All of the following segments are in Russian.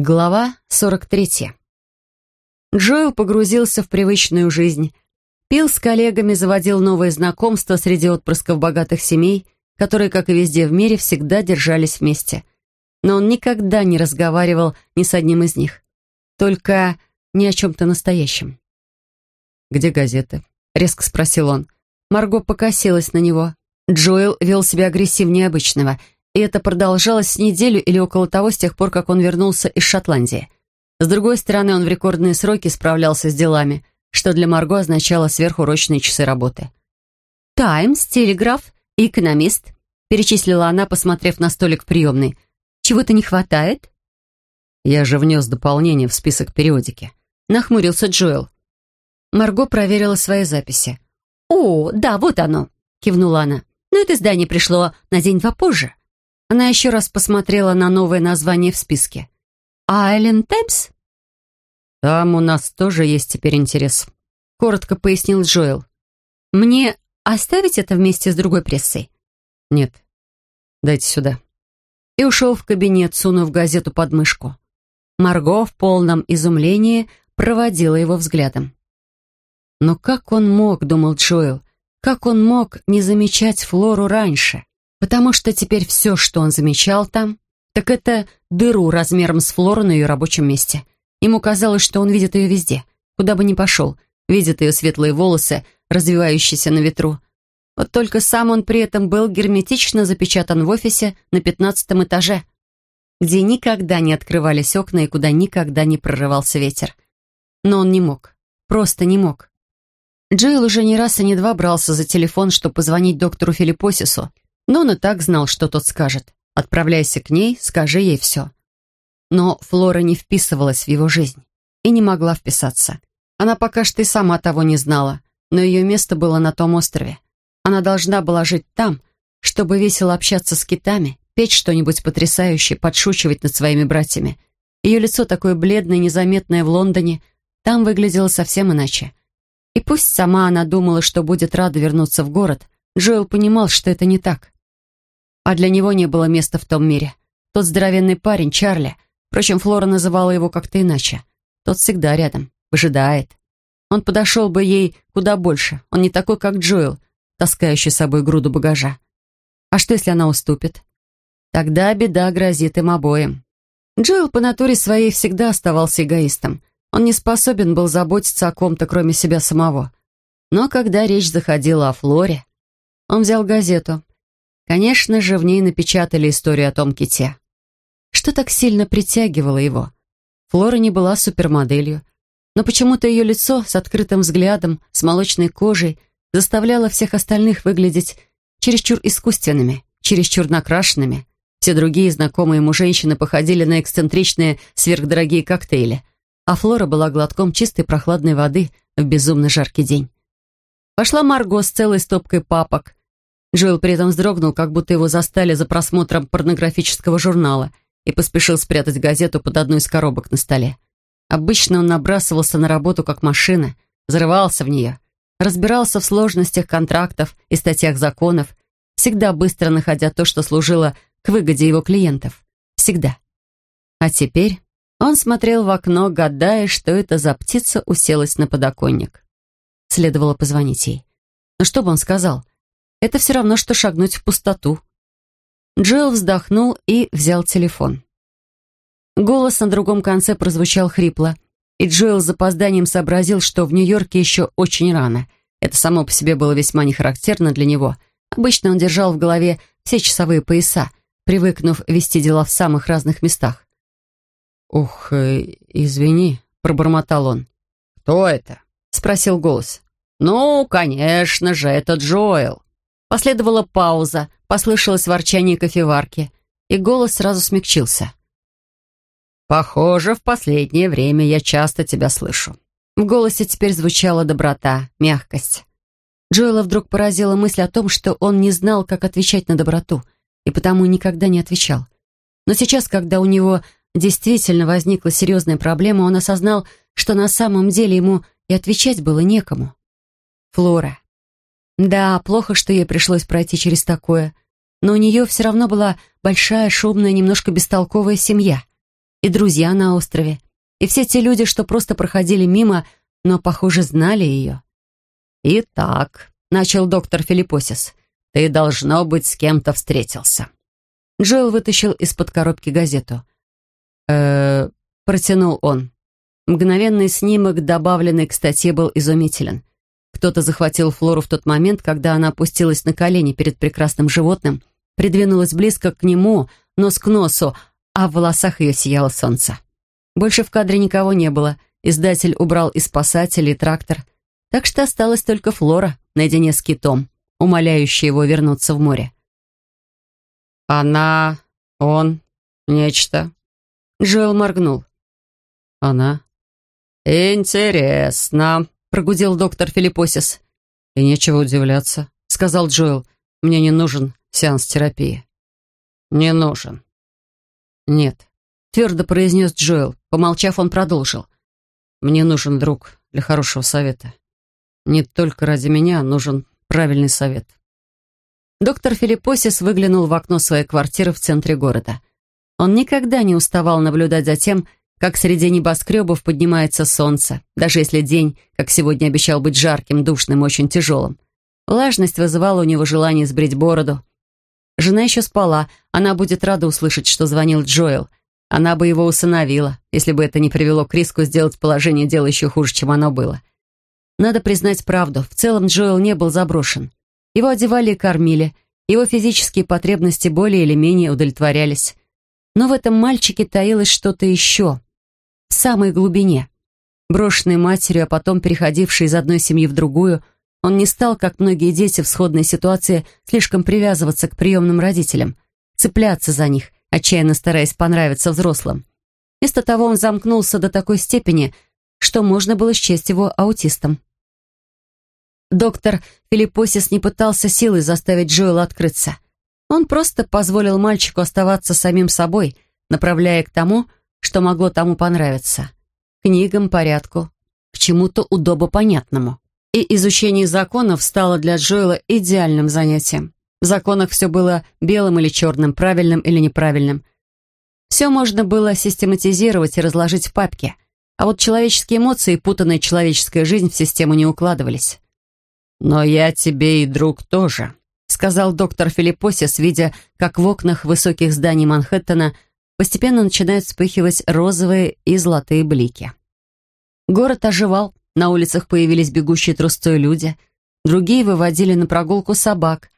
Глава 43. Джоэл погрузился в привычную жизнь. Пил с коллегами, заводил новые знакомства среди отпрысков богатых семей, которые, как и везде в мире, всегда держались вместе. Но он никогда не разговаривал ни с одним из них. Только ни о чем-то настоящем. «Где газеты?» — резко спросил он. Марго покосилась на него. Джоэл вел себя агрессивнее обычного — и это продолжалось неделю или около того, с тех пор, как он вернулся из Шотландии. С другой стороны, он в рекордные сроки справлялся с делами, что для Марго означало сверхурочные часы работы. «Таймс», «Телеграф» и «Экономист», перечислила она, посмотрев на столик в приемной. «Чего-то не хватает?» «Я же внес дополнение в список периодики», — нахмурился Джоэл. Марго проверила свои записи. «О, да, вот оно», — кивнула она. «Но это здание пришло на день-два позже». Она еще раз посмотрела на новое название в списке. «Айленд Таймс?» «Там у нас тоже есть теперь интерес», — коротко пояснил Джоэл. «Мне оставить это вместе с другой прессой?» «Нет. Дайте сюда». И ушел в кабинет, сунув газету под мышку. Марго в полном изумлении проводила его взглядом. Но как он мог, думал Джоэл, как он мог не замечать Флору раньше? Потому что теперь все, что он замечал там, так это дыру размером с Флору на ее рабочем месте. Ему казалось, что он видит ее везде, куда бы ни пошел, видит ее светлые волосы, развивающиеся на ветру. Вот только сам он при этом был герметично запечатан в офисе на пятнадцатом этаже, где никогда не открывались окна и куда никогда не прорывался ветер. Но он не мог, просто не мог. Джоэл уже не раз и не два брался за телефон, чтобы позвонить доктору Филиппосису, но он и так знал, что тот скажет. Отправляйся к ней, скажи ей все. Но Флора не вписывалась в его жизнь и не могла вписаться. Она пока что и сама того не знала, но ее место было на том острове. Она должна была жить там, чтобы весело общаться с китами, петь что-нибудь потрясающее, подшучивать над своими братьями. Ее лицо такое бледное, незаметное в Лондоне, там выглядело совсем иначе. И пусть сама она думала, что будет рада вернуться в город, Джоэл понимал, что это не так. А для него не было места в том мире. Тот здоровенный парень, Чарли, впрочем, Флора называла его как-то иначе. Тот всегда рядом, выжидает. Он подошел бы ей куда больше. Он не такой, как Джоэл, таскающий с собой груду багажа. А что, если она уступит? Тогда беда грозит им обоим. Джоэл по натуре своей всегда оставался эгоистом. Он не способен был заботиться о ком-то, кроме себя самого. Но когда речь заходила о Флоре, он взял газету, Конечно же, в ней напечатали историю о том ките. Что так сильно притягивало его? Флора не была супермоделью, но почему-то ее лицо с открытым взглядом, с молочной кожей заставляло всех остальных выглядеть чересчур искусственными, чересчур накрашенными. Все другие знакомые ему женщины походили на эксцентричные сверхдорогие коктейли, а Флора была глотком чистой прохладной воды в безумно жаркий день. Пошла Марго с целой стопкой папок, Джоэл при этом вздрогнул, как будто его застали за просмотром порнографического журнала и поспешил спрятать газету под одну из коробок на столе. Обычно он набрасывался на работу как машина, взрывался в нее, разбирался в сложностях контрактов и статьях законов, всегда быстро находя то, что служило к выгоде его клиентов. Всегда. А теперь он смотрел в окно, гадая, что это за птица уселась на подоконник. Следовало позвонить ей. Но что бы он сказал? Это все равно, что шагнуть в пустоту. Джоэл вздохнул и взял телефон. Голос на другом конце прозвучал хрипло, и Джоэл с запозданием сообразил, что в Нью-Йорке еще очень рано. Это само по себе было весьма нехарактерно для него. Обычно он держал в голове все часовые пояса, привыкнув вести дела в самых разных местах. «Ух, э, извини», — пробормотал он. «Кто это?» — спросил голос. «Ну, конечно же, это Джоэл». Последовала пауза, послышалось ворчание кофеварки, и голос сразу смягчился. «Похоже, в последнее время я часто тебя слышу». В голосе теперь звучала доброта, мягкость. Джоэла вдруг поразила мысль о том, что он не знал, как отвечать на доброту, и потому никогда не отвечал. Но сейчас, когда у него действительно возникла серьезная проблема, он осознал, что на самом деле ему и отвечать было некому. Флора. Да, плохо, что ей пришлось пройти через такое, но у нее все равно была большая, шумная, немножко бестолковая семья. и друзья на острове, и все те люди, что просто проходили мимо, но, похоже, знали ее. «Итак», — начал доктор Филиппосис, — «ты, должно быть, с кем-то встретился». Джоэл вытащил из-под коробки газету. э протянул он. Мгновенный снимок, добавленный к статье, был изумителен. Кто-то захватил Флору в тот момент, когда она опустилась на колени перед прекрасным животным, придвинулась близко к нему, нос к носу, а в волосах ее сияло солнце. Больше в кадре никого не было. Издатель убрал и спасатель, и трактор. Так что осталась только Флора, наедине с китом, умоляющий его вернуться в море. «Она... он... нечто...» Джоэл моргнул. «Она...» «Интересно», — прогудел доктор Филиппосис. «И нечего удивляться», — сказал Джоэл. «Мне не нужен сеанс терапии». «Не нужен». «Нет», — твердо произнес Джоэл. Помолчав, он продолжил. «Мне нужен друг для хорошего совета. Не только ради меня нужен правильный совет». Доктор Филиппосис выглянул в окно своей квартиры в центре города. Он никогда не уставал наблюдать за тем, как среди небоскребов поднимается солнце, даже если день, как сегодня, обещал быть жарким, душным, очень тяжелым. Влажность вызывала у него желание сбрить бороду. Жена еще спала, она будет рада услышать, что звонил Джоэл. Она бы его усыновила, если бы это не привело к риску сделать положение дела еще хуже, чем оно было. Надо признать правду, в целом Джоэл не был заброшен. Его одевали и кормили, его физические потребности более или менее удовлетворялись. Но в этом мальчике таилось что-то еще, в самой глубине. Брошенный матерью, а потом переходивший из одной семьи в другую, он не стал, как многие дети в сходной ситуации, слишком привязываться к приемным родителям, цепляться за них, отчаянно стараясь понравиться взрослым. Вместо того он замкнулся до такой степени, что можно было счесть его аутистом. Доктор Филиппосис не пытался силой заставить Джоэла открыться. Он просто позволил мальчику оставаться самим собой, направляя к тому, что могло тому понравиться. Книгам, порядку, к чему-то удобопонятному. И изучение законов стало для Джоэла идеальным занятием. В законах все было белым или черным, правильным или неправильным. Все можно было систематизировать и разложить в папке, а вот человеческие эмоции и путанная человеческая жизнь в систему не укладывались. «Но я тебе и друг тоже», — сказал доктор Филиппосис, видя, как в окнах высоких зданий Манхэттена постепенно начинают вспыхивать розовые и золотые блики. Город оживал, на улицах появились бегущие трустой люди, другие выводили на прогулку собак,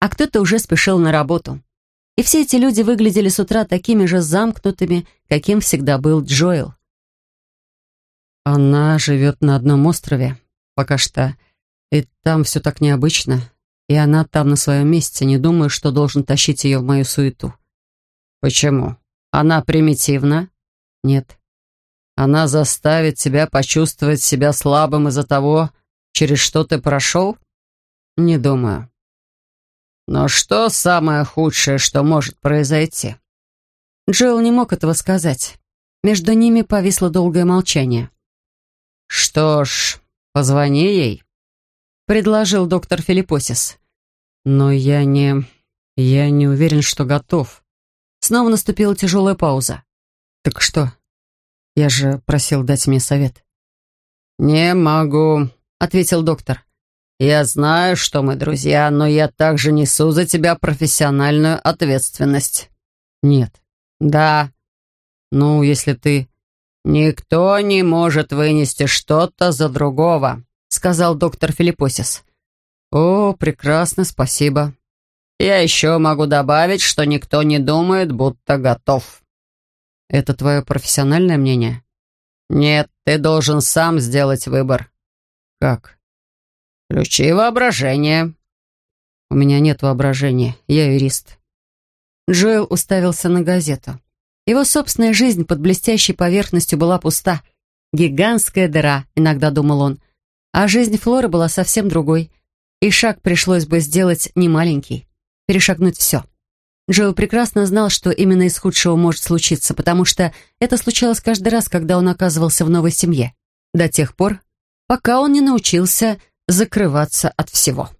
а кто-то уже спешил на работу. И все эти люди выглядели с утра такими же замкнутыми, каким всегда был Джоэл. «Она живет на одном острове, пока что, и там все так необычно, и она там на своем месте, не думаю, что должен тащить ее в мою суету». «Почему? Она примитивна?» «Нет. Она заставит тебя почувствовать себя слабым из-за того, через что ты прошел? Не думаю. Но что самое худшее, что может произойти? Джилл не мог этого сказать. Между ними повисло долгое молчание. «Что ж, позвони ей», — предложил доктор Филиппосис. «Но я не... я не уверен, что готов». Снова наступила тяжелая пауза. «Так что, я же просил дать мне совет». «Не могу», — ответил доктор. «Я знаю, что мы друзья, но я также несу за тебя профессиональную ответственность». «Нет». «Да». «Ну, если ты...» «Никто не может вынести что-то за другого», — сказал доктор Филиппосис. «О, прекрасно, спасибо». «Я еще могу добавить, что никто не думает, будто готов». Это твое профессиональное мнение? Нет, ты должен сам сделать выбор. Как? Включи воображение. У меня нет воображения, я юрист. Джоэл уставился на газету. Его собственная жизнь под блестящей поверхностью была пуста. Гигантская дыра, иногда думал он. А жизнь Флоры была совсем другой. И шаг пришлось бы сделать немаленький. Перешагнуть все. Джоэл прекрасно знал, что именно из худшего может случиться, потому что это случалось каждый раз, когда он оказывался в новой семье. До тех пор, пока он не научился закрываться от всего.